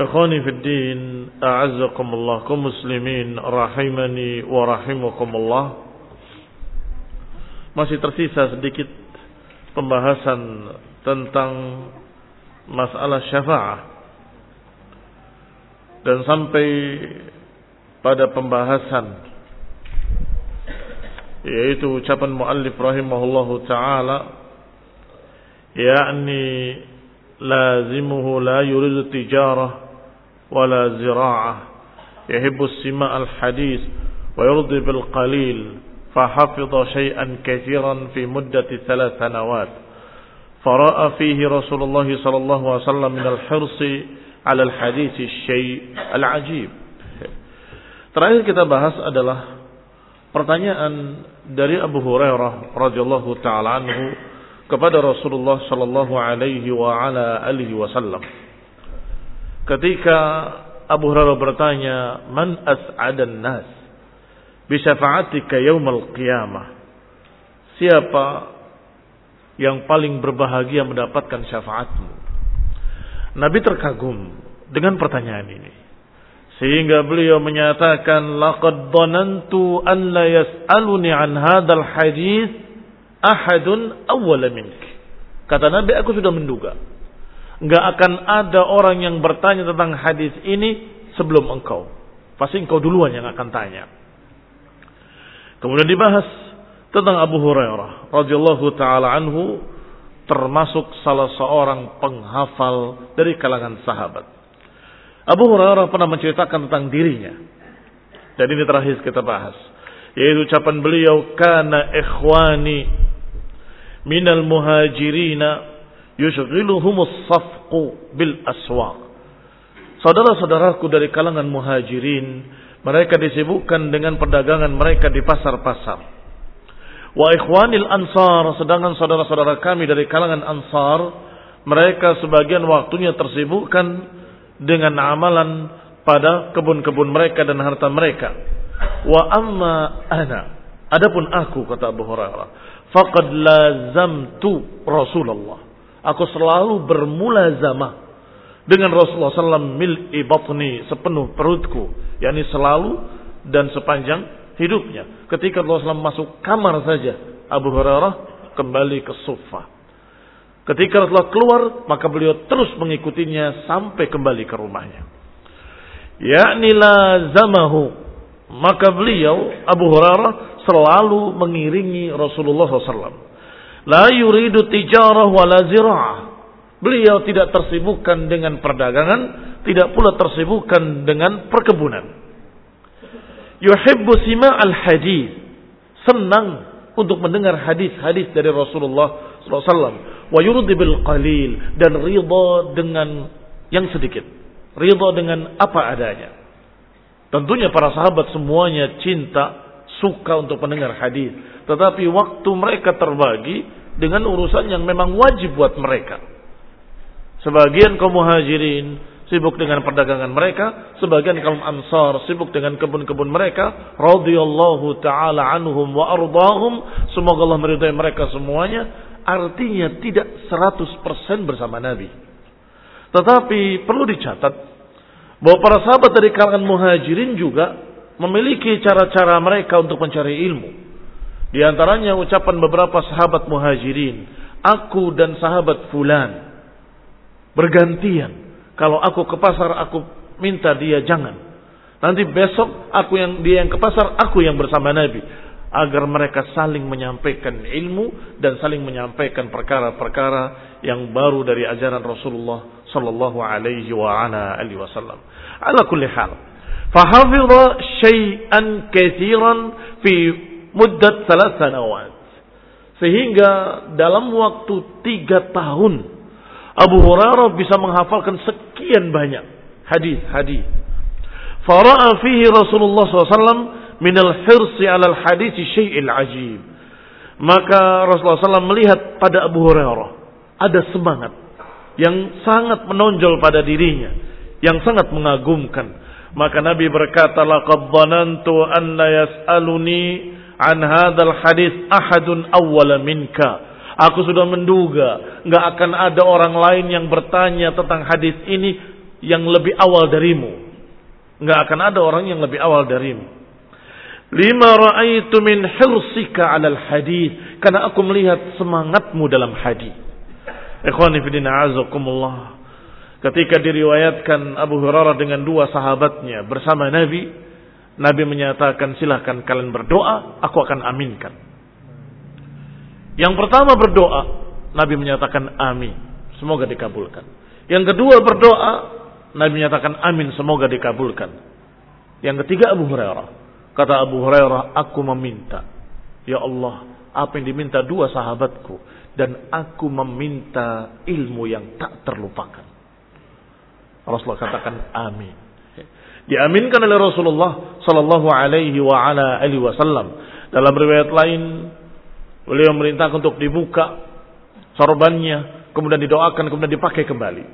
Ikhwani fi din, a'azzakumullah kaum muslimin rahimani wa rahimakumullah. Masih tersisa sedikit pembahasan tentang masalah syafa'ah Dan sampai pada pembahasan yaitu ucapan muallif rahimahullahu taala yakni lazimuhu la yuridu tijarah ولا زراعة. يهب السماء الحديث ويرضي بالقليل فحفظ شيئا كثيرا في مدة ثلاث سنوات. فرأى فيه رسول الله صلى الله عليه وسلم من الحرص على الحديث الشيء العجيب. Terakhir kita bahas adalah pertanyaan dari Abu Hurairah radhiyallahu taala anhu kepada Rasulullah sallallahu alaihi wa ala alihi wasallam. Ketika Abu Hurairah bertanya, "Man as'adan nas bisyafa'atika yaumal qiyamah?" Siapa yang paling berbahagia mendapatkan syafaatmu? Nabi terkagum dengan pertanyaan ini. Sehingga beliau menyatakan laqad dhanantu an la yas'aluni an hadzal hadis ahadun awwala mink. Kata Nabi aku sudah menduga enggak akan ada orang yang bertanya tentang hadis ini sebelum engkau. Pasti engkau duluan yang akan tanya. Kemudian dibahas tentang Abu Hurairah radhiyallahu taala anhu termasuk salah seorang penghafal dari kalangan sahabat. Abu Hurairah pernah menceritakan tentang dirinya. Dan ini terakhir kita bahas. Yaitu ucapan beliau, Kana ikhwani minal muhajirina yushghiluhumus safqu bil aswaq. Saudara-saudaraku dari kalangan muhajirin, mereka disibukkan dengan perdagangan mereka di pasar-pasar. Wa ikhwanil ansar, sedangkan saudara-saudara kami dari kalangan ansar, mereka sebagian waktunya tersibukkan dengan amalan pada kebun-kebun mereka dan harta mereka. Wa amma ana, adapun aku kata Abu Hurairah, faqad lazamtu Rasulullah. Aku selalu bermulazamah dengan Rasulullah SAW mil batni sepenuh perutku, yakni selalu dan sepanjang hidupnya. Ketika Rasulullah SAW masuk kamar saja, Abu Hurairah kembali ke sofa. Ketika Rasulullah keluar, maka beliau terus mengikutinya sampai kembali ke rumahnya. Yakni lazamahu. Maka beliau, Abu Hurairah, selalu mengiringi Rasulullah SAW. La yuridu tijarah wala zira'ah. Beliau tidak tersibukkan dengan perdagangan, tidak pula tersibukkan dengan perkebunan. Yuhibbu sima al-hadith. Senang untuk mendengar hadis-hadis dari Rasulullah SAW wa yurdi bil qalil dan ridha dengan yang sedikit. Ridha dengan apa adanya. Tentunya para sahabat semuanya cinta, suka untuk mendengar hadis. Tetapi waktu mereka terbagi dengan urusan yang memang wajib buat mereka. Sebagian kaum muhajirin sibuk dengan perdagangan mereka, sebagian kaum ansar sibuk dengan kebun-kebun mereka, radhiyallahu taala anhum wa ardahum, semoga Allah meridai mereka semuanya artinya tidak 100% bersama Nabi. Tetapi perlu dicatat bahwa para sahabat dari kalangan muhajirin juga memiliki cara-cara mereka untuk mencari ilmu. Di antaranya ucapan beberapa sahabat muhajirin, aku dan sahabat fulan bergantian. Kalau aku ke pasar aku minta dia jangan. Nanti besok aku yang dia yang ke pasar, aku yang bersama Nabi agar mereka saling menyampaikan ilmu dan saling menyampaikan perkara-perkara yang baru dari ajaran Rasulullah sallallahu alaihi wa ala alihi wasallam. Ala kulli hal, fahafidha syai'an katsiran fi muddat thalath sanawat. Sehingga dalam waktu tiga tahun Abu Hurairah bisa menghafalkan sekian banyak hadis-hadis. Fara'a fihi Rasulullah SAW minal hirsi alal hadis syai'il ajib. Maka Rasulullah SAW melihat pada Abu Hurairah ada semangat yang sangat menonjol pada dirinya, yang sangat mengagumkan. Maka Nabi berkata, "Laqad dhanantu anna yas'aluni an hadzal hadis ahadun awwala minka." Aku sudah menduga nggak akan ada orang lain yang bertanya tentang hadis ini yang lebih awal darimu. Nggak akan ada orang yang lebih awal darimu. Lima ra'aitu min hirsika 'alal hadis karena aku melihat semangatmu dalam hadis. Ikhwani fillah azakumullah. Ketika diriwayatkan Abu Hurairah dengan dua sahabatnya bersama Nabi, Nabi menyatakan silahkan kalian berdoa, aku akan aminkan. Yang pertama berdoa, Nabi menyatakan amin, semoga dikabulkan. Yang kedua berdoa, Nabi menyatakan amin, semoga dikabulkan. Yang ketiga Abu Hurairah, Kata Abu Hurairah, aku meminta. Ya Allah, apa yang diminta dua sahabatku. Dan aku meminta ilmu yang tak terlupakan. Rasulullah katakan amin. Diaminkan oleh Rasulullah sallallahu alaihi wa ala alihi wasallam. Dalam riwayat lain beliau memerintahkan untuk dibuka sorbannya, kemudian didoakan, kemudian dipakai kembali.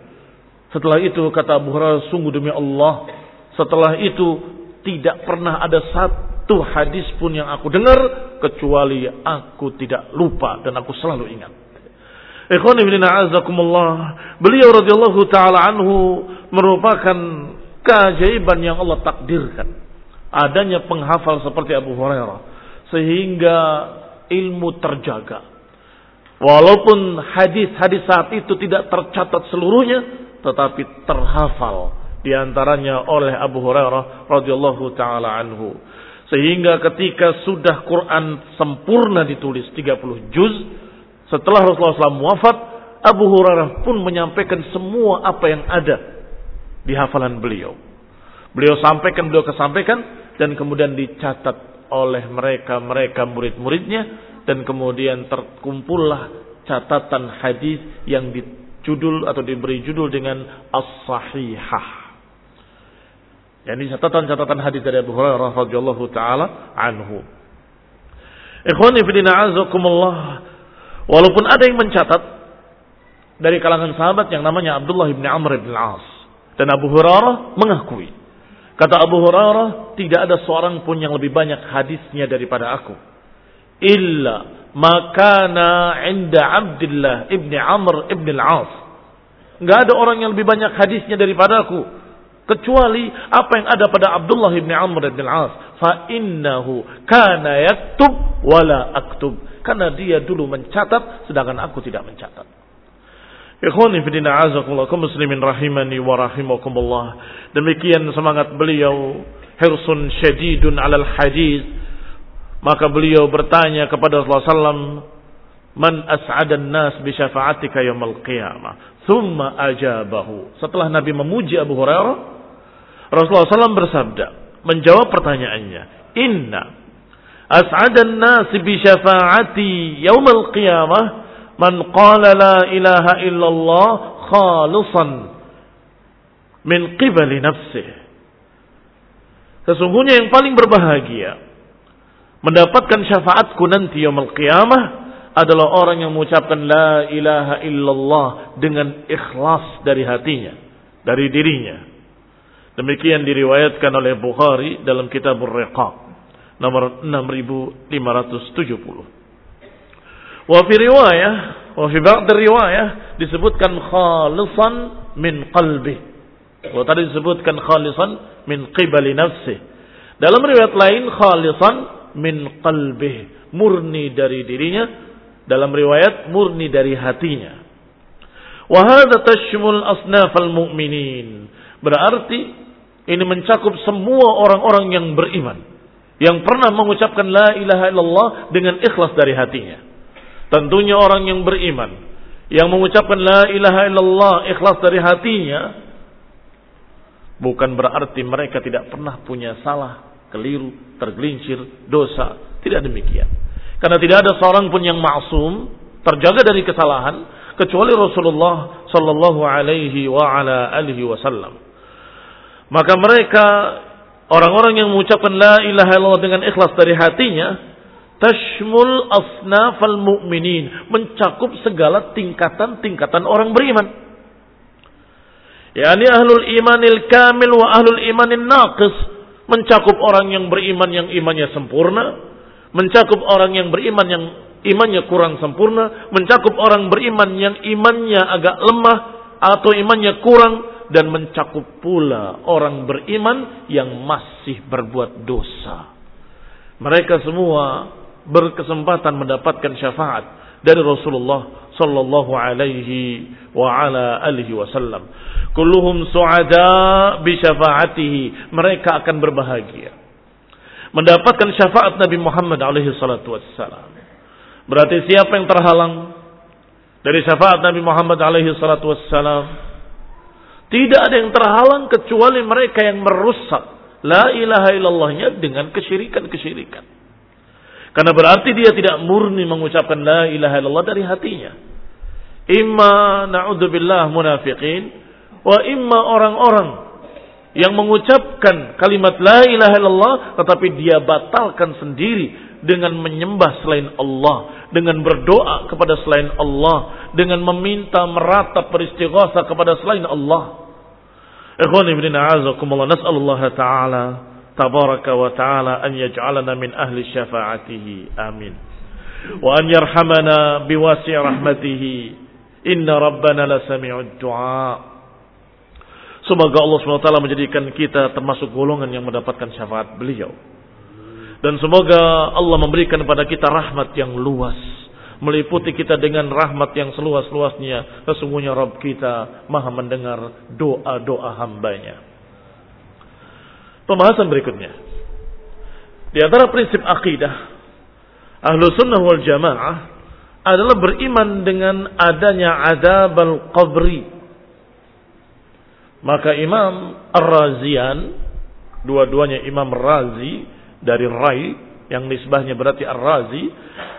Setelah itu kata Abu Hurairah, sungguh demi Allah, setelah itu tidak pernah ada satu hadis pun yang aku dengar kecuali aku tidak lupa dan aku selalu ingat. Ikhwan ibn a'azakumullah. Beliau radhiyallahu taala anhu merupakan keajaiban yang Allah takdirkan. Adanya penghafal seperti Abu Hurairah sehingga ilmu terjaga. Walaupun hadis-hadis saat itu tidak tercatat seluruhnya tetapi terhafal di antaranya oleh Abu Hurairah radhiyallahu taala anhu. Sehingga ketika sudah Quran sempurna ditulis 30 juz, setelah Rasulullah SAW wafat, Abu Hurairah pun menyampaikan semua apa yang ada di hafalan beliau. Beliau sampaikan, beliau kesampaikan, dan kemudian dicatat oleh mereka-mereka murid-muridnya, dan kemudian terkumpullah catatan hadis yang dijudul atau diberi judul dengan As-Sahihah ini catatan-catatan hadis dari Abu Hurairah radhiyallahu taala anhu. Ikhwani fillah. Walaupun ada yang mencatat dari kalangan sahabat yang namanya Abdullah bin Amr bin Al-As dan Abu Hurairah mengakui. Kata Abu Hurairah tidak ada seorang pun yang lebih banyak hadisnya daripada aku. Illa makana inda Abdullah ibn Amr ibn Al-As. Enggak ada orang yang lebih banyak hadisnya daripada aku kecuali apa yang ada pada Abdullah bin Amr bin Al-As. Fa innahu kana yaktub wala aktub karena dia dulu mencatat sedangkan aku tidak mencatat. Ikhwani fidina azakullah muslimin rahimani wa rahimakumullah. Demikian semangat beliau hirsun syadidun alal hadis. Maka beliau bertanya kepada Rasulullah SAW man as'adan nas bi syafa'atika yaumil qiyamah? Thumma ajabahu. Setelah Nabi memuji Abu Hurairah Rasulullah SAW bersabda, menjawab pertanyaannya, Inna as'adan nasi bi syafa'ati yaumal qiyamah man qala la ilaha illallah khalisan min qibali nafsih. Sesungguhnya yang paling berbahagia mendapatkan syafaatku nanti yaumul qiyamah adalah orang yang mengucapkan la ilaha illallah dengan ikhlas dari hatinya, dari dirinya Demikian diriwayatkan oleh Bukhari dalam kitab Riqaq nomor 6570. Wa fi riwayah, wa fi ba'd riwayah disebutkan khalisan min qalbi. Wa tadi disebutkan khalisan min qibali nafsi. Dalam riwayat lain khalisan min qalbi, murni dari dirinya. Dalam riwayat murni dari hatinya. Wa hadha tashmul asnafal mu'minin. Berarti ini mencakup semua orang-orang yang beriman. Yang pernah mengucapkan la ilaha illallah dengan ikhlas dari hatinya. Tentunya orang yang beriman. Yang mengucapkan la ilaha illallah ikhlas dari hatinya. Bukan berarti mereka tidak pernah punya salah, keliru, tergelincir, dosa. Tidak demikian. Karena tidak ada seorang pun yang maksum, terjaga dari kesalahan, kecuali Rasulullah sallallahu alaihi wasallam. Maka mereka orang-orang yang mengucapkan la ilaha illallah dengan ikhlas dari hatinya tashmul asnafal mu'minin mencakup segala tingkatan-tingkatan orang beriman. Yani ahlul imanil kamil wa ahlul imanil naqis mencakup orang yang beriman yang imannya sempurna, mencakup orang yang beriman yang imannya kurang sempurna, mencakup orang beriman yang imannya agak lemah atau imannya kurang, dan mencakup pula orang beriman yang masih berbuat dosa. Mereka semua berkesempatan mendapatkan syafaat dari Rasulullah sallallahu alaihi wa ala alihi wasallam. Kulluhum su'ada bi syafaatihi. Mereka akan berbahagia mendapatkan syafaat Nabi Muhammad alaihi salatu wassalam. Berarti siapa yang terhalang dari syafaat Nabi Muhammad alaihi salatu wassalam tidak ada yang terhalang kecuali mereka yang merusak la ilaha illallahnya dengan kesyirikan-kesyirikan. Karena berarti dia tidak murni mengucapkan la ilaha illallah dari hatinya. Imma na'udzubillah munafiqin wa imma orang-orang yang mengucapkan kalimat la ilaha illallah tetapi dia batalkan sendiri dengan menyembah selain Allah, dengan berdoa kepada selain Allah, dengan meminta meratap beristighatsah kepada selain Allah. Ikhwan ibn a'azakumullah nas'alullah ta'ala tabaraka wa ta'ala an yaj'alana min ahli syafa'atihi. Amin. Wa an yarhamana biwasi' rahmatihi. Inna rabbana la sami'ud du'a. Semoga Allah SWT menjadikan kita termasuk golongan yang mendapatkan syafaat beliau. Dan semoga Allah memberikan kepada kita rahmat yang luas. Meliputi kita dengan rahmat yang seluas-luasnya. Sesungguhnya Rabb kita maha mendengar doa-doa hambanya. Pembahasan berikutnya. Di antara prinsip akidah. Ahlu sunnah wal jamaah adalah beriman dengan adanya adab al-qabri. Maka Imam Ar-Razian, dua-duanya Imam Razi, dari Rai yang nisbahnya berarti Ar-Razi,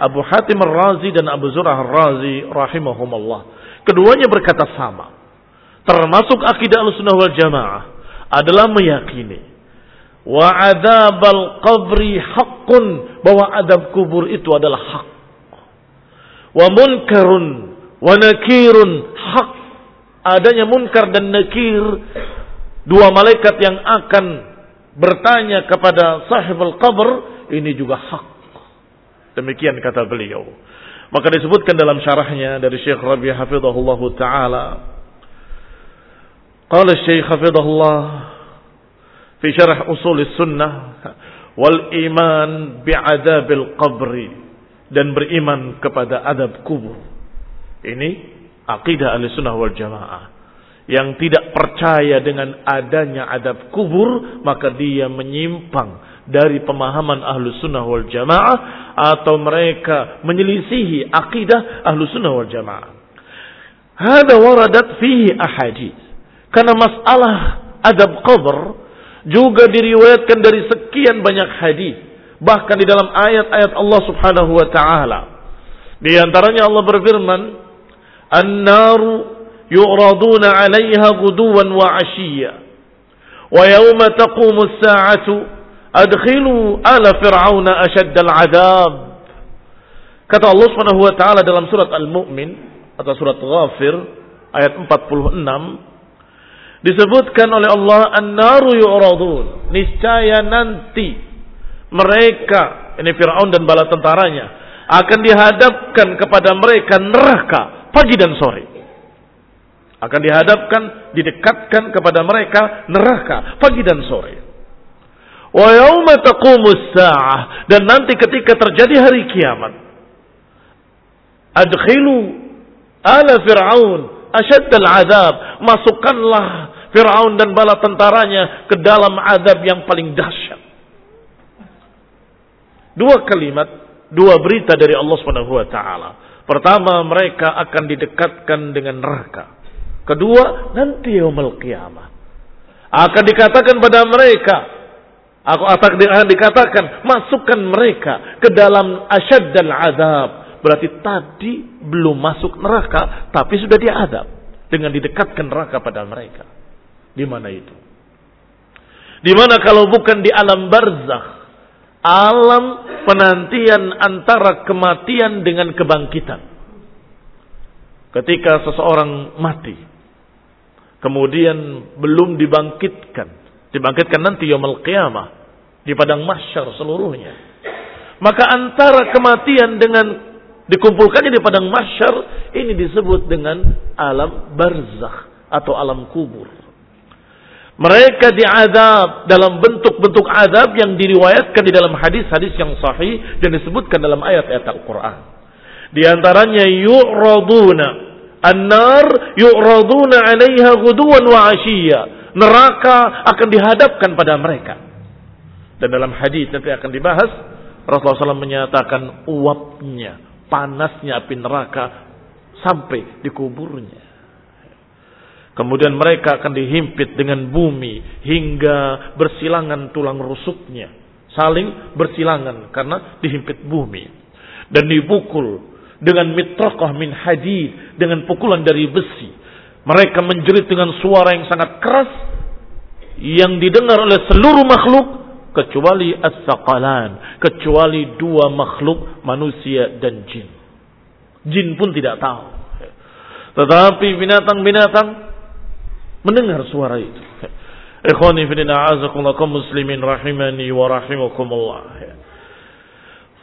Abu Hatim Ar-Razi dan Abu Zurah Ar-Razi rahimahumullah. Keduanya berkata sama. Termasuk akidah Ahlussunnah wal Jamaah adalah meyakini wa adzabal qabri haqqun bahwa adab kubur itu adalah hak. Wa munkarun wa nakirun hak. Adanya munkar dan nakir dua malaikat yang akan bertanya kepada sahibul qabr ini juga hak. Demikian kata beliau. Maka disebutkan dalam syarahnya dari Syekh Rabi hafizahullah taala. Qala Syekh hafizahullah fi syarah usul sunnah wal iman bi'adabil qabri dan beriman kepada adab kubur. Ini akidah ahli sunnah wal jamaah. Yang tidak percaya dengan adanya adab kubur, maka dia menyimpang dari pemahaman ahlu sunnah wal jamaah atau mereka menyelisihi akidah ahlu sunnah wal jamaah. Hada waradat fihi ahadith. Karena masalah adab kubur juga diriwayatkan dari sekian banyak hadis bahkan di dalam ayat-ayat Allah Subhanahu wa taala. Di antaranya Allah berfirman, "An-naru yu'raduna 'alayha ghuduwan wa 'ashiyya. Wa yawma taqumu as-sa'atu adkhilu ala fir'auna ashadda al-'adab." Kata Allah Subhanahu wa taala dalam surat Al-Mu'min atau surat Ghafir ayat 46 disebutkan oleh Allah an-naru yu'radun niscaya nanti mereka ini Firaun dan bala tentaranya akan dihadapkan kepada mereka neraka pagi dan sore. Akan dihadapkan, didekatkan kepada mereka neraka pagi dan sore. Dan nanti ketika terjadi hari kiamat adkhilu ala fir'aun asyaddal azab masukkanlah Fir'aun dan bala tentaranya ke dalam azab yang paling dahsyat Dua kalimat, dua berita dari Allah taala. Pertama, mereka akan didekatkan dengan neraka. Kedua, nanti yaumul qiyamah. Akan dikatakan pada mereka, aku akan dikatakan, masukkan mereka ke dalam asyad dan azab. Berarti tadi belum masuk neraka, tapi sudah diadab dengan didekatkan neraka pada mereka. Di mana itu? Di mana kalau bukan di alam barzakh? alam penantian antara kematian dengan kebangkitan. Ketika seseorang mati, kemudian belum dibangkitkan, dibangkitkan nanti yaumul qiyamah di padang mahsyar seluruhnya. Maka antara kematian dengan dikumpulkannya di padang mahsyar ini disebut dengan alam barzakh atau alam kubur. Mereka diadab dalam bentuk-bentuk azab yang diriwayatkan di dalam hadis-hadis yang sahih dan disebutkan dalam ayat-ayat Al-Quran. Di antaranya yu'raduna an-nar yu'raduna 'alaiha ghuduwan wa 'ashiyya. Neraka akan dihadapkan pada mereka. Dan dalam hadis nanti akan dibahas Rasulullah SAW menyatakan uapnya, panasnya api neraka sampai di kuburnya. Kemudian mereka akan dihimpit dengan bumi hingga bersilangan tulang rusuknya. Saling bersilangan karena dihimpit bumi. Dan dipukul dengan mitrakah min hadid. Dengan pukulan dari besi. Mereka menjerit dengan suara yang sangat keras. Yang didengar oleh seluruh makhluk. Kecuali as-saqalan. Kecuali dua makhluk manusia dan jin. Jin pun tidak tahu. Tetapi binatang-binatang mendengar suara itu. Ikhwani fillah a'azakumullah kaum muslimin rahimani wa rahimakumullah.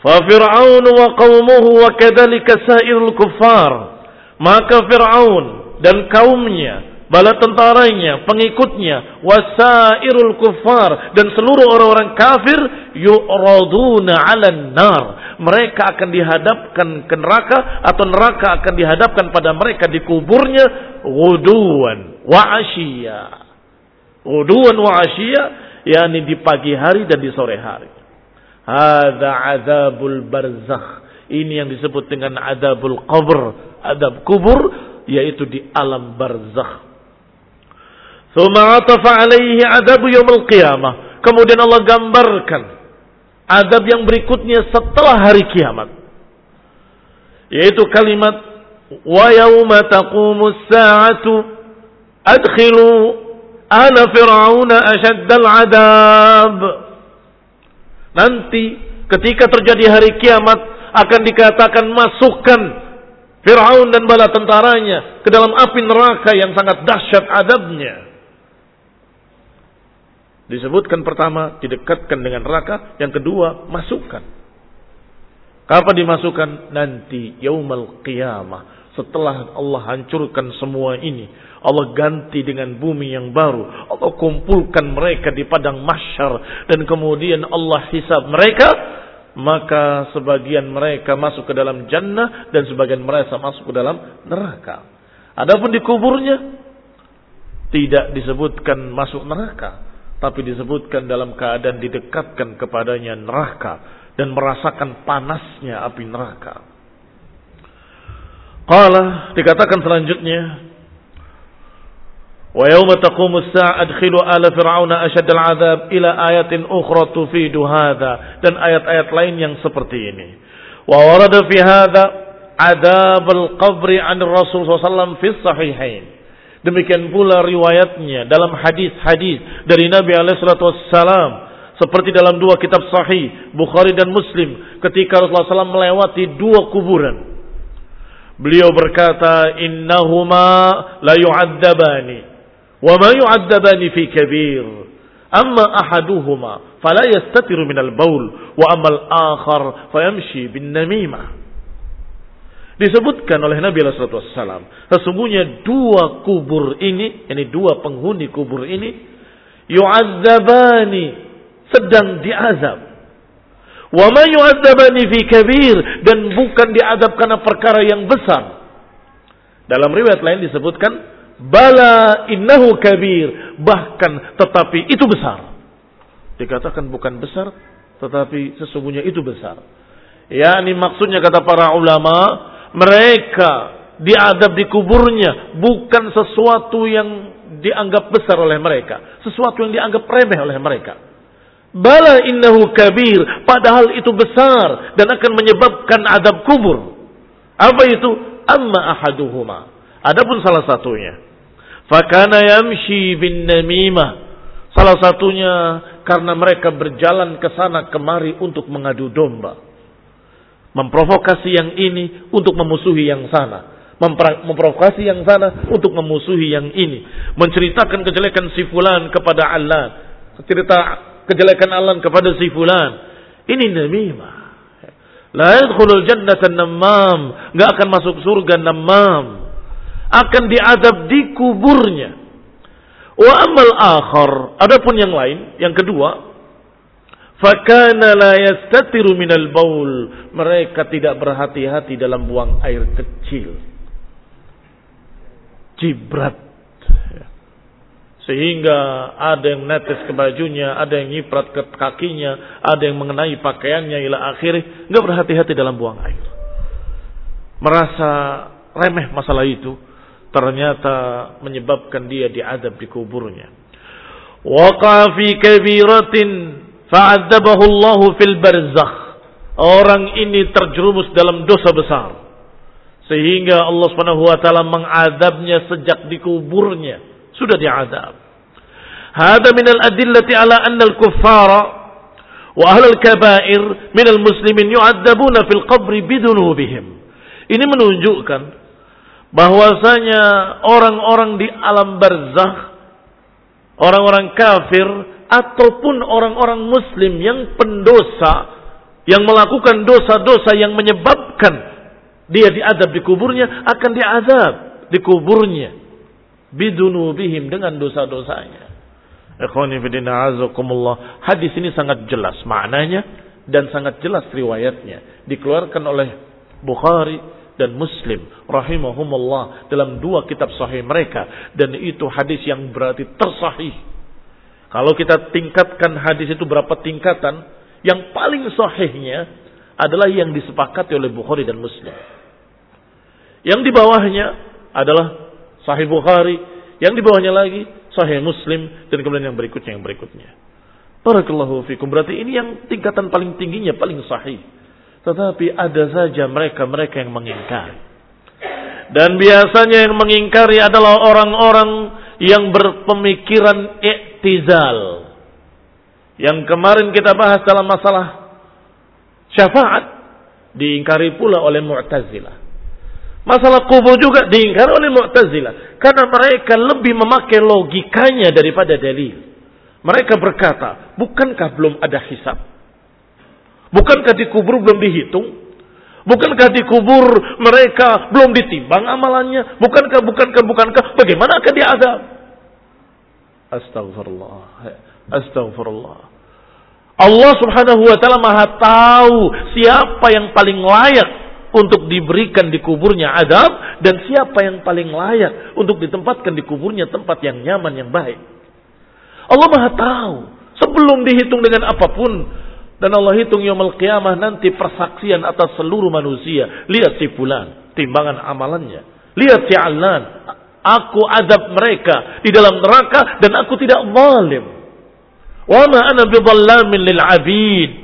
Fa Fir'aun wa qaumuhu wa kadzalika sa'irul kuffar. Maka Fir'aun dan kaumnya, bala tentaranya, pengikutnya, wasairul kuffar dan seluruh orang-orang kafir yu'raduna 'alan nar. Mereka akan dihadapkan ke neraka atau neraka akan dihadapkan pada mereka di kuburnya wuduan wa asyiya. Uduan wa asyiya yakni di pagi hari dan di sore hari. Hadza azabul barzakh. Ini yang disebut dengan adabul qabr, adab kubur yaitu di alam barzakh. Thumma atafa alaihi adabu yaumil qiyamah. Kemudian Allah gambarkan adab yang berikutnya setelah hari kiamat. Yaitu kalimat wa yauma taqumus sa'atu adkhilu ala fir'auna asyaddal adab. Nanti ketika terjadi hari kiamat akan dikatakan masukkan Fir'aun dan bala tentaranya ke dalam api neraka yang sangat dahsyat adabnya. Disebutkan pertama didekatkan dengan neraka, yang kedua masukkan. Kapan dimasukkan? Nanti yaumal qiyamah. setelah Allah hancurkan semua ini, Allah ganti dengan bumi yang baru. Allah kumpulkan mereka di padang mahsyar dan kemudian Allah hisab mereka, maka sebagian mereka masuk ke dalam jannah dan sebagian mereka masuk ke dalam neraka. Adapun di kuburnya tidak disebutkan masuk neraka, tapi disebutkan dalam keadaan didekatkan kepadanya neraka dan merasakan panasnya api neraka. Qala dikatakan selanjutnya Yawma taqumu as-sa'a adkhilu ala fir'auna ashad al-'adzab ila ayatin ukhra tufidu hadha dan ayat-ayat lain yang seperti ini. Wa warada fi hadha adab al-qabr 'an Rasul sallallahu fi sahihain. Demikian pula riwayatnya dalam hadis-hadis dari Nabi alaihi salatu wassalam seperti dalam dua kitab sahih Bukhari dan Muslim ketika Rasulullah SAW melewati dua kuburan. Beliau berkata, "Innahuma la yu'adzabani." وما يعذبان في كبير أما أحدهما فلا يستتر من البول وأما الآخر فيمشي بالنميمة Disebutkan oleh Nabi Sallallahu Alaihi Wasallam, sesungguhnya dua kubur ini, ini dua penghuni kubur ini, yu'adzabani, sedang diazab. Wa man yu'adzabani fi kabir, dan bukan diazab karena perkara yang besar. Dalam riwayat lain disebutkan, Bala innahu kabir. Bahkan tetapi itu besar. Dikatakan bukan besar. Tetapi sesungguhnya itu besar. Ya ini maksudnya kata para ulama. Mereka diadab di kuburnya. Bukan sesuatu yang dianggap besar oleh mereka. Sesuatu yang dianggap remeh oleh mereka. Bala innahu kabir. Padahal itu besar. Dan akan menyebabkan adab kubur. Apa itu? Amma ahaduhuma. Adapun salah satunya Fakana yamshi bin namimah. Salah satunya karena mereka berjalan ke sana kemari untuk mengadu domba. Memprovokasi yang ini untuk memusuhi yang sana. Memprovokasi yang sana untuk memusuhi yang ini. Menceritakan kejelekan si fulan kepada Allah. Cerita kejelekan Allah kepada si fulan. Ini namimah. La yadkhulul jannata namam. Gak akan masuk surga namam akan diadab di kuburnya. Wa amal akhar, adapun yang lain, yang kedua, fakana la yastatiru minal baul. Mereka tidak berhati-hati dalam buang air kecil. Jibrat. Sehingga ada yang netes ke bajunya, ada yang nyiprat ke kakinya, ada yang mengenai pakaiannya ila akhirnya. Nggak berhati-hati dalam buang air. Merasa remeh masalah itu ternyata menyebabkan dia diadab di kuburnya. Waqa fi kabiratin fa'adzabahu Allah fil barzakh. Orang ini terjerumus dalam dosa besar. Sehingga Allah Subhanahu wa taala mengadabnya sejak di kuburnya. Sudah diadab. Hada min al-adillati ala anna al-kuffara wa ahli al-kaba'ir min al-muslimin yu'adzabuna fil qabri bidunubihim. Ini menunjukkan bahwasanya orang-orang di alam barzakh, orang-orang kafir ataupun orang-orang muslim yang pendosa yang melakukan dosa-dosa yang menyebabkan dia diadab di kuburnya akan diadab di kuburnya bidunubihim dengan dosa-dosanya. Hadis ini sangat jelas maknanya dan sangat jelas riwayatnya. Dikeluarkan oleh Bukhari dan Muslim rahimahumullah dalam dua kitab sahih mereka dan itu hadis yang berarti tersahih. Kalau kita tingkatkan hadis itu berapa tingkatan, yang paling sahihnya adalah yang disepakati oleh Bukhari dan Muslim. Yang di bawahnya adalah sahih Bukhari, yang di bawahnya lagi sahih Muslim dan kemudian yang berikutnya yang berikutnya. Barakallahu fikum. Berarti ini yang tingkatan paling tingginya paling sahih. Tetapi ada saja mereka-mereka yang mengingkari. Dan biasanya yang mengingkari adalah orang-orang yang berpemikiran iktizal. Yang kemarin kita bahas dalam masalah syafaat diingkari pula oleh Mu'tazilah. Masalah kubur juga diingkari oleh Mu'tazilah karena mereka lebih memakai logikanya daripada dalil. Mereka berkata, bukankah belum ada hisab? Bukankah di kubur belum dihitung? Bukankah di kubur mereka belum ditimbang amalannya? Bukankah, bukankah, bukankah? Bagaimana akan diadab? Astagfirullah. Astagfirullah. Allah subhanahu wa ta'ala maha tahu siapa yang paling layak untuk diberikan di kuburnya adab dan siapa yang paling layak untuk ditempatkan di kuburnya tempat yang nyaman yang baik. Allah maha tahu sebelum dihitung dengan apa pun dan Allah hitung yaumul qiyamah nanti persaksian atas seluruh manusia. Lihat si fulan, timbangan amalannya. Lihat si Alan, aku adab mereka di dalam neraka dan aku tidak zalim. Wa ma ana bidhallamin lil abid.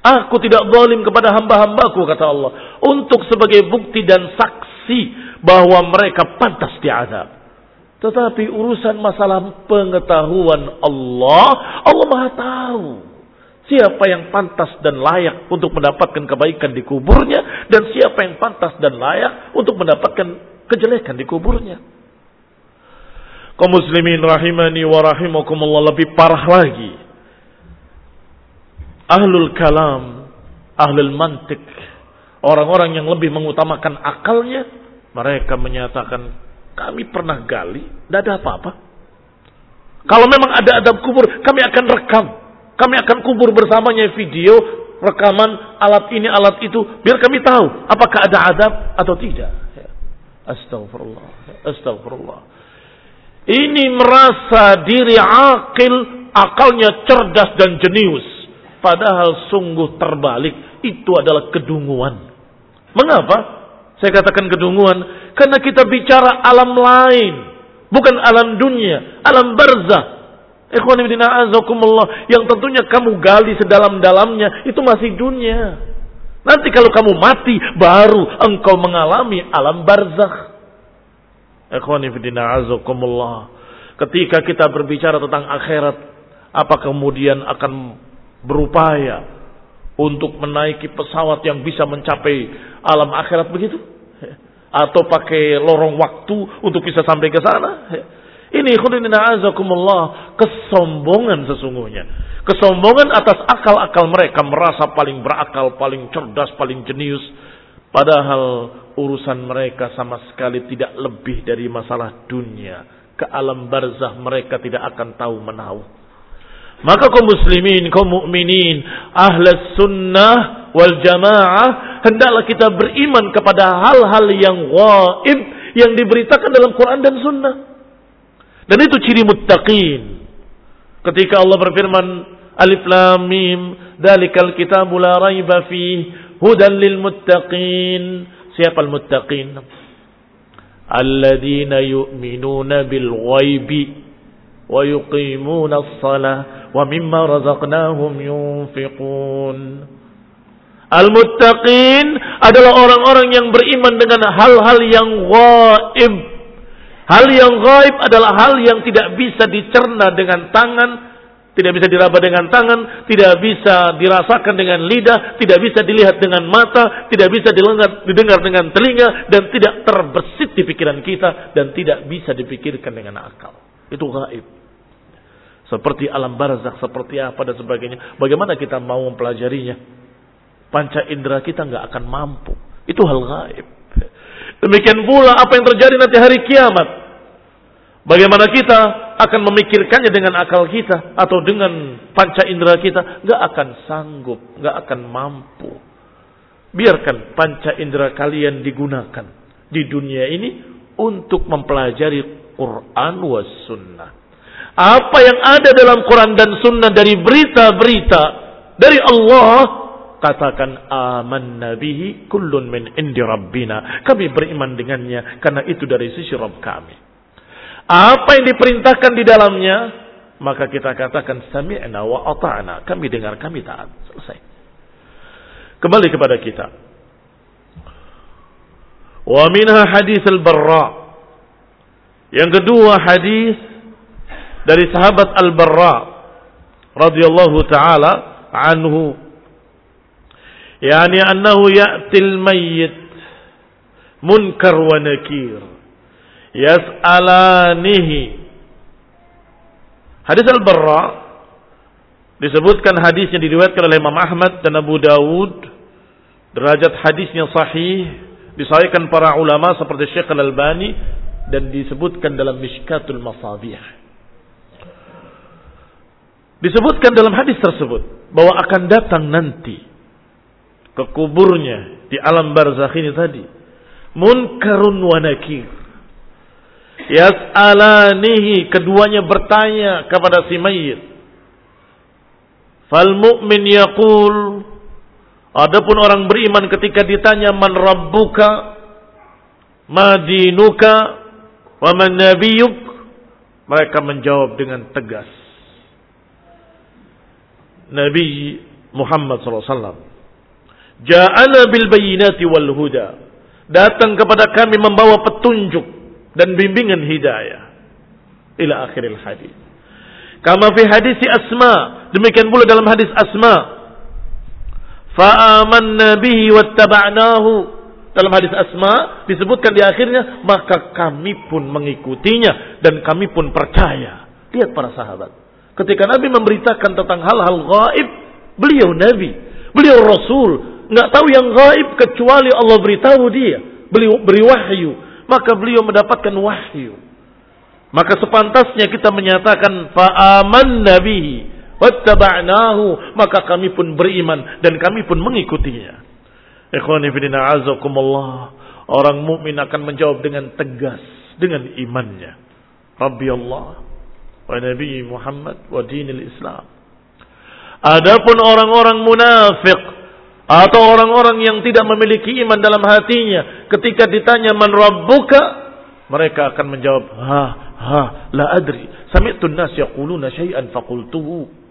Aku tidak zalim kepada hamba-hambaku kata Allah untuk sebagai bukti dan saksi bahwa mereka pantas diadab. Tetapi urusan masalah pengetahuan Allah, Allah Maha tahu. Siapa yang pantas dan layak untuk mendapatkan kebaikan di kuburnya dan siapa yang pantas dan layak untuk mendapatkan kejelekan di kuburnya. Kaum muslimin rahimani wa rahimakumullah lebih parah lagi. Ahlul kalam, ahlul mantik, orang-orang yang lebih mengutamakan akalnya, mereka menyatakan kami pernah gali, tidak ada apa-apa. Kalau memang ada adab kubur, kami akan rekam kami akan kubur bersamanya video, rekaman, alat ini, alat itu. Biar kami tahu apakah ada adab atau tidak. Astagfirullah. Astagfirullah. Ini merasa diri akil, akalnya cerdas dan jenius. Padahal sungguh terbalik. Itu adalah kedunguan. Mengapa? Saya katakan kedunguan. Karena kita bicara alam lain. Bukan alam dunia. Alam barzah Ikhwan ibn azakumullah yang tentunya kamu gali sedalam-dalamnya itu masih dunia. Nanti kalau kamu mati baru engkau mengalami alam barzakh. Ikhwan ibn azakumullah. Ketika kita berbicara tentang akhirat, apa kemudian akan berupaya untuk menaiki pesawat yang bisa mencapai alam akhirat begitu? Atau pakai lorong waktu untuk bisa sampai ke sana? Ini khudinina azakumullah kesombongan sesungguhnya. Kesombongan atas akal-akal mereka merasa paling berakal, paling cerdas, paling jenius. Padahal urusan mereka sama sekali tidak lebih dari masalah dunia. Ke alam barzah mereka tidak akan tahu menahu. Maka kaum muslimin, kaum mukminin, ahli sunnah wal jamaah, hendaklah kita beriman kepada hal-hal yang gaib yang diberitakan dalam Quran dan sunnah. Dan itu ciri muttaqin. Ketika Allah berfirman, Alif Lam Mim, "Dzalikal kitabu la raiba fih, hudan lil muttaqin." Siapa al-muttaqin? Alladzina yu'minuna bil ghaibi wa yuqimuna as-salah wa mimma razaqnahum yunfiqun. Al-muttaqin adalah orang-orang yang beriman dengan hal-hal yang gaib Hal yang gaib adalah hal yang tidak bisa dicerna dengan tangan, tidak bisa diraba dengan tangan, tidak bisa dirasakan dengan lidah, tidak bisa dilihat dengan mata, tidak bisa didengar, dengan telinga, dan tidak terbesit di pikiran kita, dan tidak bisa dipikirkan dengan akal. Itu gaib. Seperti alam barzak, seperti apa dan sebagainya. Bagaimana kita mau mempelajarinya? Panca indera kita nggak akan mampu. Itu hal gaib. Demikian pula apa yang terjadi nanti hari kiamat. Bagaimana kita akan memikirkannya dengan akal kita atau dengan panca indera kita? Gak akan sanggup, gak akan mampu. Biarkan panca indera kalian digunakan di dunia ini untuk mempelajari Quran was sunnah. Apa yang ada dalam Quran dan sunnah dari berita-berita dari Allah katakan aman nabihi kullun min indi rabbina. Kami beriman dengannya karena itu dari sisi Rabb kami. Apa yang diperintahkan di dalamnya, maka kita katakan sami'na wa ata'na. Kami dengar, kami taat. Selesai. Kembali kepada kita. Wa minha hadis al-barra. Yang kedua hadis dari sahabat al-barra radhiyallahu taala anhu Yani annahu ya'til mayyit munkar wa nakir. Yas'alanihi. Hadis Al-Barra disebutkan hadisnya diriwayatkan oleh Imam Ahmad dan Abu Dawud. Derajat hadisnya sahih disahihkan para ulama seperti Syekh Al-Albani dan disebutkan dalam Mishkatul Masabih. Disebutkan dalam hadis tersebut bahwa akan datang nanti ke kuburnya di alam barzakh ini tadi munkarun wa nakir. Yas'alanihi keduanya bertanya kepada si mayit. Fal mu'min yaqul Adapun orang beriman ketika ditanya man rabbuka ma dinuka wa man nabiyuk mereka menjawab dengan tegas. Nabi Muhammad SAW. Ja'ana bil bayinati wal huda. Datang kepada kami membawa petunjuk dan bimbingan hidayah. Ila akhiril hadis. Kama fi hadisi Asma. Demikian pula dalam hadis Asma Fa'amanna bihi wattaba'nahu. Dalam hadis Asma disebutkan di akhirnya, maka kami pun mengikutinya dan kami pun percaya. Lihat para sahabat. Ketika Nabi memberitakan tentang hal-hal gaib, beliau Nabi, beliau Rasul, nggak tahu yang gaib kecuali Allah beritahu dia, beliau beri wahyu, maka beliau mendapatkan wahyu. Maka sepantasnya kita menyatakan fa'aman nabihi wattaba'nahu maka kami pun beriman dan kami pun mengikutinya. Ikhwani fillah azakumullah. Orang mukmin akan menjawab dengan tegas dengan imannya. Rabbi Allah wa Nabi Muhammad wa dinil Islam. Adapun orang-orang munafik atau orang-orang yang tidak memiliki iman dalam hatinya ketika ditanya man rabbuka mereka akan menjawab ha ha la adri sami'tu an-nas yaquluna syai'an faqultuhu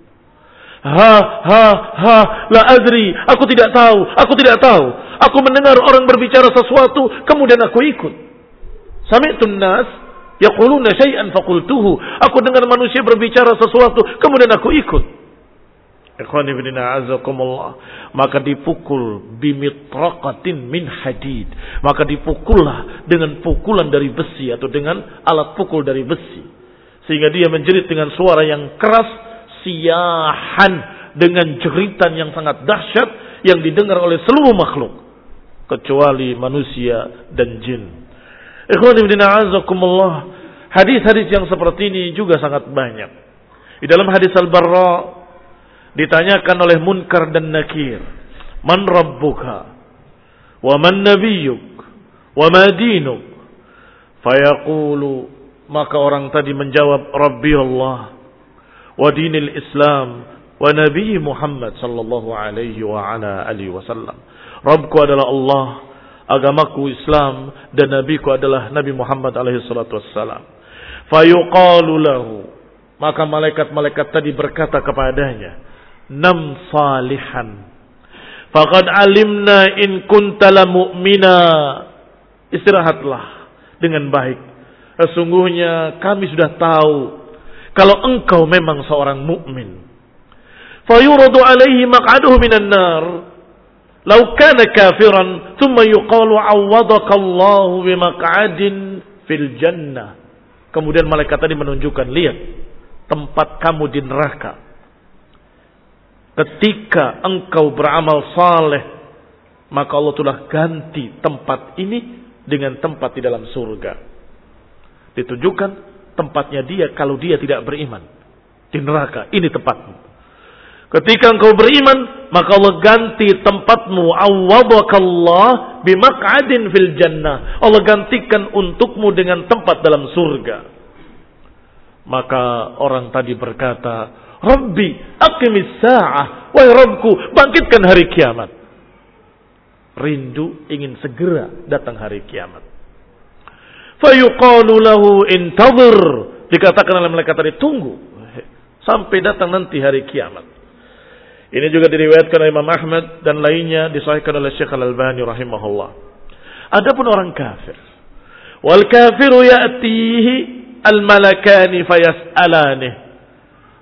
Ha, ha, ha, la adri. Aku tidak tahu, aku tidak tahu. Aku mendengar orang berbicara sesuatu, kemudian aku ikut. Sami'tun nas yaquluna syai'an faqultuhu. Aku dengar manusia berbicara sesuatu, kemudian aku ikut. Ikhwani fillah azakumullah. Maka dipukul bimitraqatin min hadid. Maka dipukullah dengan pukulan dari besi atau dengan alat pukul dari besi. Sehingga dia menjerit dengan suara yang keras siyahan dengan jeritan yang sangat dahsyat yang didengar oleh seluruh makhluk kecuali manusia dan jin. Ikhwani Hadis-hadis yang seperti ini juga sangat banyak. Di dalam hadis Al-Barra ditanyakan oleh Munkar dan Nakir, "Man rabbuka? Wa man nabiyyuk? Wa ma dinuk?" Fayaqulu maka orang tadi menjawab, "Rabbi Allah." wa dinil Islam wa Nabi Muhammad sallallahu alaihi wa ala alihi wasallam. Rabbku adalah Allah, agamaku Islam dan nabiku adalah Nabi Muhammad alaihi salatu wassalam. Fayuqalu lahu maka malaikat-malaikat tadi berkata kepadanya, "Nam salihan." Faqad alimna in kunta la mu'mina. Istirahatlah dengan baik. Sesungguhnya kami sudah tahu kalau engkau memang seorang mukmin. Fayuradu alaihi maq'aduhu minan nar. Lau kana kafiran, thumma yuqalu awwadaka Allah bimaq'adin fil jannah. Kemudian malaikat tadi menunjukkan, lihat tempat kamu di neraka. Ketika engkau beramal saleh, maka Allah telah ganti tempat ini dengan tempat di dalam surga. Ditujukan tempatnya dia kalau dia tidak beriman. Di neraka, ini tempatmu. Ketika engkau beriman, maka Allah ganti tempatmu. Awwadakallah bimaq'adin fil jannah. Allah gantikan untukmu dengan tempat dalam surga. Maka orang tadi berkata, Rabbi, aqimis sa'ah. Wahai Rabbku, bangkitkan hari kiamat. Rindu ingin segera datang hari kiamat. Fayuqalu lahu intadhir. Dikatakan oleh malaikat tadi, tunggu. Sampai datang nanti hari kiamat. Ini juga diriwayatkan oleh Imam Ahmad dan lainnya disahihkan oleh Syekh Al-Albani rahimahullah. Adapun orang kafir. Wal kafiru ya'tihi al-malakani fayas'alani.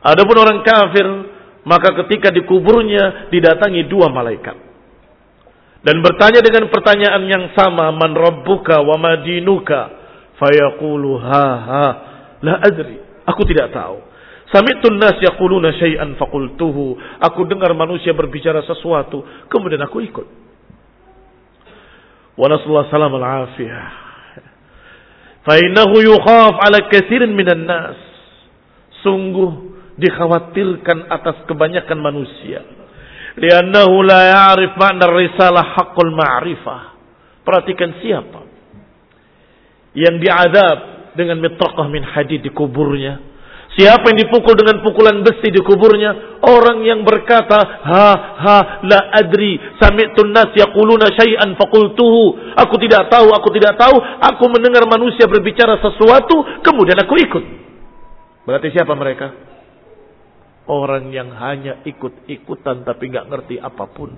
Adapun orang kafir, maka ketika dikuburnya didatangi dua malaikat. Dan bertanya dengan pertanyaan yang sama, man rabbuka wa madinuka Fayaqulu ha ha la adri. Aku tidak tahu. Sami'tun nas yaquluna syai'an faqultuhu. Aku dengar manusia berbicara sesuatu, kemudian aku ikut. Wa nasallahu salam al-afiyah. Fa innahu yukhaf ala katsirin minan nas. Sungguh dikhawatirkan atas kebanyakan manusia. Liannahu la ya'rif ma'na risalah haqqul ma'rifah. Perhatikan siapa yang diadab dengan mitraqah min hadid di kuburnya. Siapa yang dipukul dengan pukulan besi di kuburnya? Orang yang berkata, ha ha la adri sami'tun nas yaquluna syai'an faqultuhu. Aku tidak tahu, aku tidak tahu. Aku mendengar manusia berbicara sesuatu, kemudian aku ikut. Berarti siapa mereka? Orang yang hanya ikut-ikutan tapi nggak ngerti apa pun.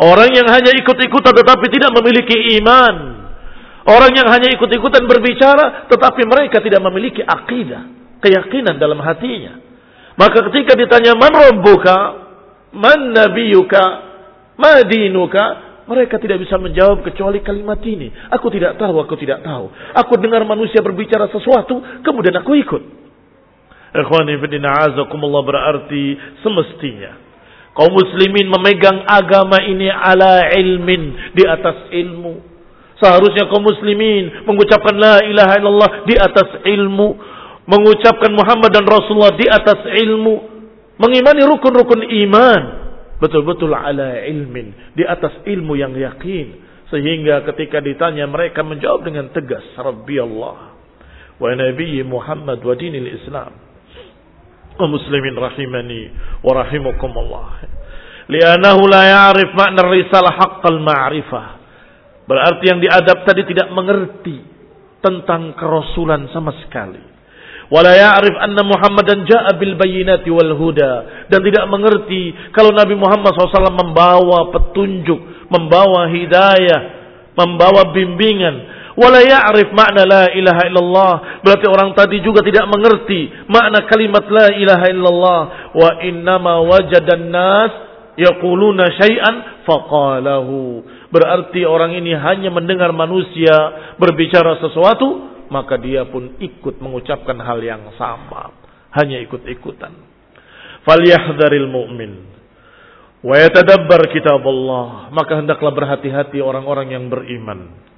Orang yang hanya ikut-ikutan tetapi tidak memiliki iman. Orang yang hanya ikut-ikutan berbicara tetapi mereka tidak memiliki akidah, keyakinan dalam hatinya. Maka ketika ditanya man rabbuka, man nabiyuka, ma dinuka, mereka tidak bisa menjawab kecuali kalimat ini. Aku tidak tahu, aku tidak tahu. Aku dengar manusia berbicara sesuatu, kemudian aku ikut. Ikhwani berarti semestinya kaum muslimin memegang agama ini ala ilmin di atas ilmu Seharusnya kaum muslimin mengucapkan la ilaha illallah di atas ilmu. Mengucapkan Muhammad dan Rasulullah di atas ilmu. Mengimani rukun-rukun iman. Betul-betul ala ilmin. Di atas ilmu yang yakin. Sehingga ketika ditanya mereka menjawab dengan tegas. Rabbi Allah. Wa Nabi Muhammad wa dinil Islam. Wa muslimin rahimani wa rahimukumullah. Lianahu la ya'rif ma'na risalah haqqal ma'rifah. Berarti yang diadab tadi tidak mengerti tentang kerasulan sama sekali. Wala ya'rif anna Muhammadan ja'a bil bayyinati wal huda dan tidak mengerti kalau Nabi Muhammad SAW membawa petunjuk, membawa hidayah, membawa bimbingan. Wala ya'rif makna la ilaha illallah. Berarti orang tadi juga tidak mengerti makna kalimat la ilaha illallah. Wa innama wajadan nas yaquluna syai'an faqalahu. Berarti orang ini hanya mendengar manusia berbicara sesuatu, maka dia pun ikut mengucapkan hal yang sama. Hanya ikut-ikutan. Falyahdharil mu'min. Wa yatadabbar kitab Allah. Maka hendaklah berhati-hati orang-orang yang beriman.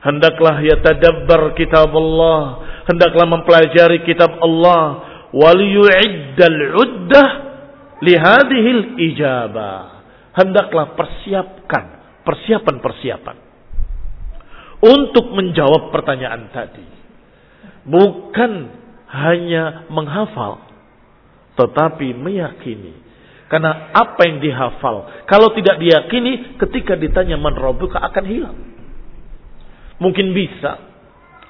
Hendaklah yatadabbar kitab Allah. Hendaklah mempelajari kitab Allah. Waliyu'iddal uddah lihadihil ijabah. Hendaklah persiapkan persiapan-persiapan untuk menjawab pertanyaan tadi. Bukan hanya menghafal, tetapi meyakini. Karena apa yang dihafal, kalau tidak diyakini, ketika ditanya man akan hilang. Mungkin bisa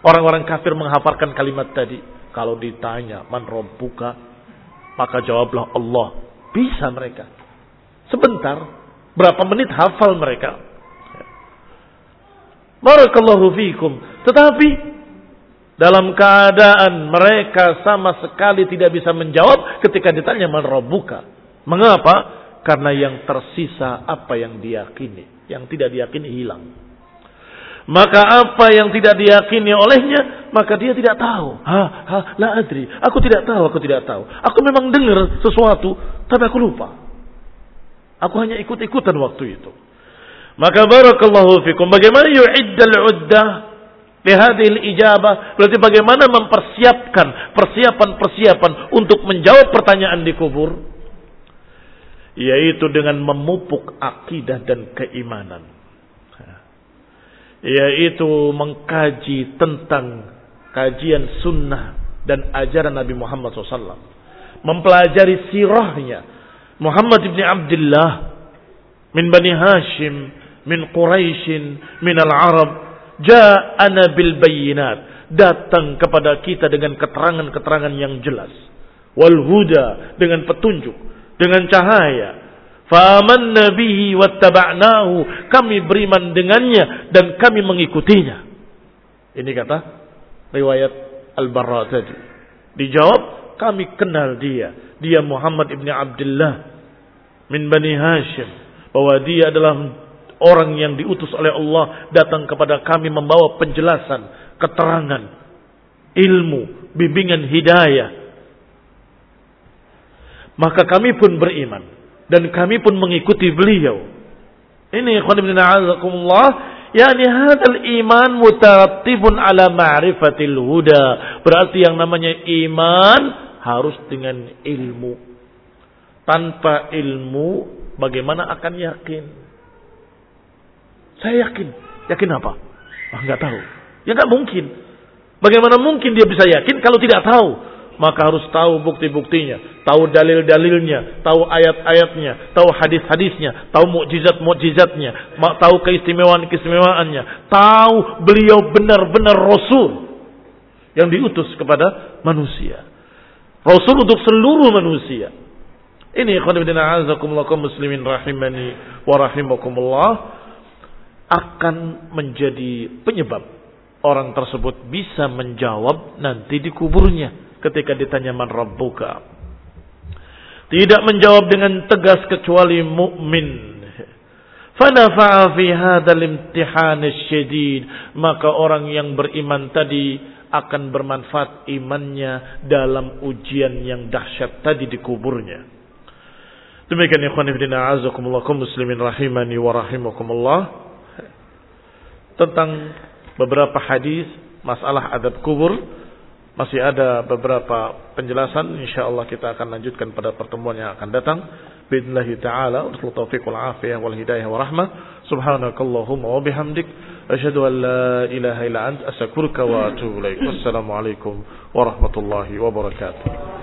orang-orang kafir menghafalkan kalimat tadi. Kalau ditanya man maka jawablah Allah. Bisa mereka. Sebentar, berapa menit hafal mereka. Barakallahu fikum. Tetapi dalam keadaan mereka sama sekali tidak bisa menjawab ketika ditanya man rabbuka. Mengapa? Karena yang tersisa apa yang diyakini, yang tidak diyakini hilang. Maka apa yang tidak diyakini olehnya, maka dia tidak tahu. Ha, ha, la adri. Aku tidak tahu, aku tidak tahu. Aku memang dengar sesuatu, tapi aku lupa. Aku hanya ikut-ikutan waktu itu. Maka barakallahu fikum. Bagaimana yu'iddal uddah lihadil ijabah. Berarti bagaimana mempersiapkan persiapan-persiapan untuk menjawab pertanyaan di kubur. Yaitu dengan memupuk akidah dan keimanan. Yaitu mengkaji tentang kajian sunnah dan ajaran Nabi Muhammad SAW. Mempelajari sirahnya. Muhammad ibn Abdullah min Bani Hashim min Quraisyin min al-Arab ja'ana bil bayinat datang kepada kita dengan keterangan-keterangan yang jelas wal huda dengan petunjuk dengan cahaya Faman nabihi wattaba'nahu. Kami beriman dengannya dan kami mengikutinya. Ini kata riwayat Al-Barra tadi. Dijawab kami kenal dia. Dia Muhammad ibn Abdullah min Bani Hashim. Bahwa dia adalah orang yang diutus oleh Allah datang kepada kami membawa penjelasan, keterangan, ilmu, bimbingan hidayah. Maka kami pun beriman dan kami pun mengikuti beliau. Ini ikhwan ibn a'azakumullah Yani hadal iman mutaratibun ala ma'rifatil huda. Berarti yang namanya iman harus dengan ilmu. Tanpa ilmu bagaimana akan yakin? Saya yakin. Yakin apa? Ah, nggak tahu. Ya nggak mungkin. Bagaimana mungkin dia bisa yakin kalau tidak tahu? Maka harus tahu bukti-buktinya, tahu dalil-dalilnya, tahu ayat-ayatnya, tahu hadis-hadisnya, tahu mukjizat-mukjizatnya, tahu keistimewaan-keistimewaannya, tahu beliau benar-benar rasul yang diutus kepada manusia. Rasul untuk seluruh manusia. Ini khonibdina azakumullah muslimin rahimani wa rahimakumullah akan menjadi penyebab orang tersebut bisa menjawab nanti di kuburnya ketika ditanya man rabbuka. Tidak menjawab dengan tegas kecuali mukmin. Fanafa'a fi hadzal imtihan syadid, maka orang yang beriman tadi akan bermanfaat imannya dalam ujian yang dahsyat tadi di kuburnya. Demikian ikhwan fillah azakumullah muslimin rahimani wa rahimakumullah tentang beberapa hadis masalah adab kubur masih ada beberapa penjelasan insyaallah kita akan lanjutkan pada pertemuan yang akan datang. Bismillah taala usul taufiq wal afiyah wal hidayah wa rahmah. Subhanakallahumma wa bihamdik asyhadu an la ilaha illa ant astaghfiruka wa atubu ilaik. Warahmatullahi wabarakatuh.